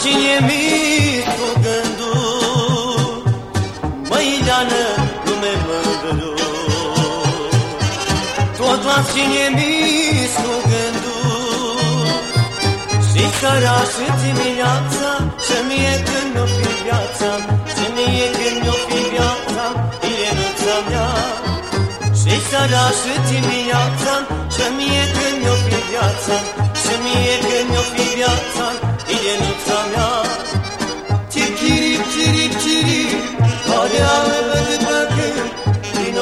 cine mi cu gândul, măi leană, lume mândru. Tot la cine mi cu gândul, și seara și dimineața, să-mi e când nu fi viața, să-mi e când nu fi viața, e nuța mea. Și seara și dimineața, să-mi e când nu fi viața,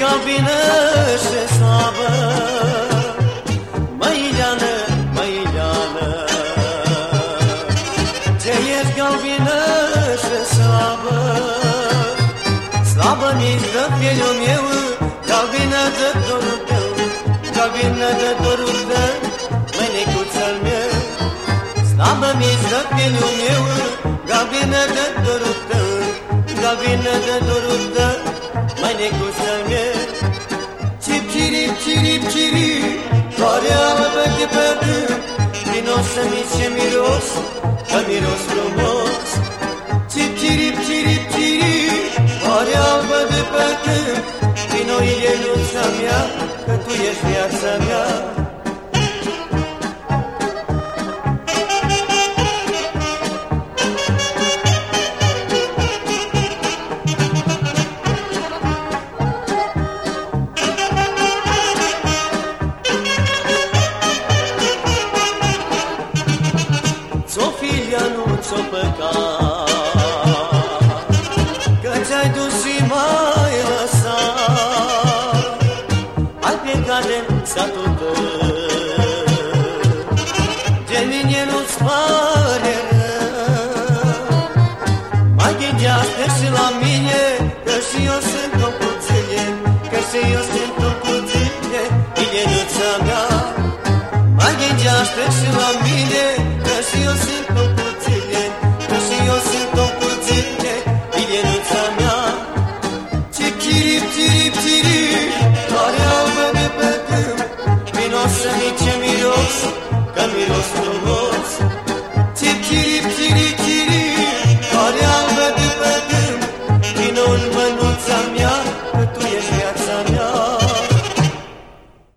Galbină și slabă Măileană, măileană Ce ești galbină și slabă Slabă mi-ți dă pielul meu Galbină de dorul tău Galbină de dorul tău Mănicuțul meu Slabă mi-ți dă pielul meu Galbină de dorul tău Galbină de dorul tău Mănicuțul meu Cip, cirip, cirip, cirip Care amă pe de pe rând Din o să mi ce miros Că miros frumos Cip, cirip, cirip, cirip Care amă de pe rând Din o ilenuța mea Că tu ești viața mea Filia nu ți-o păcat Că ți-ai dus și mai lăsat. Ai plecat de satul tău De mine nu-ți pare Mai gândește și la mine Că și eu sunt o puține Că și eu sunt o mai și la mine cię mi los, kamień los to noc. Tip.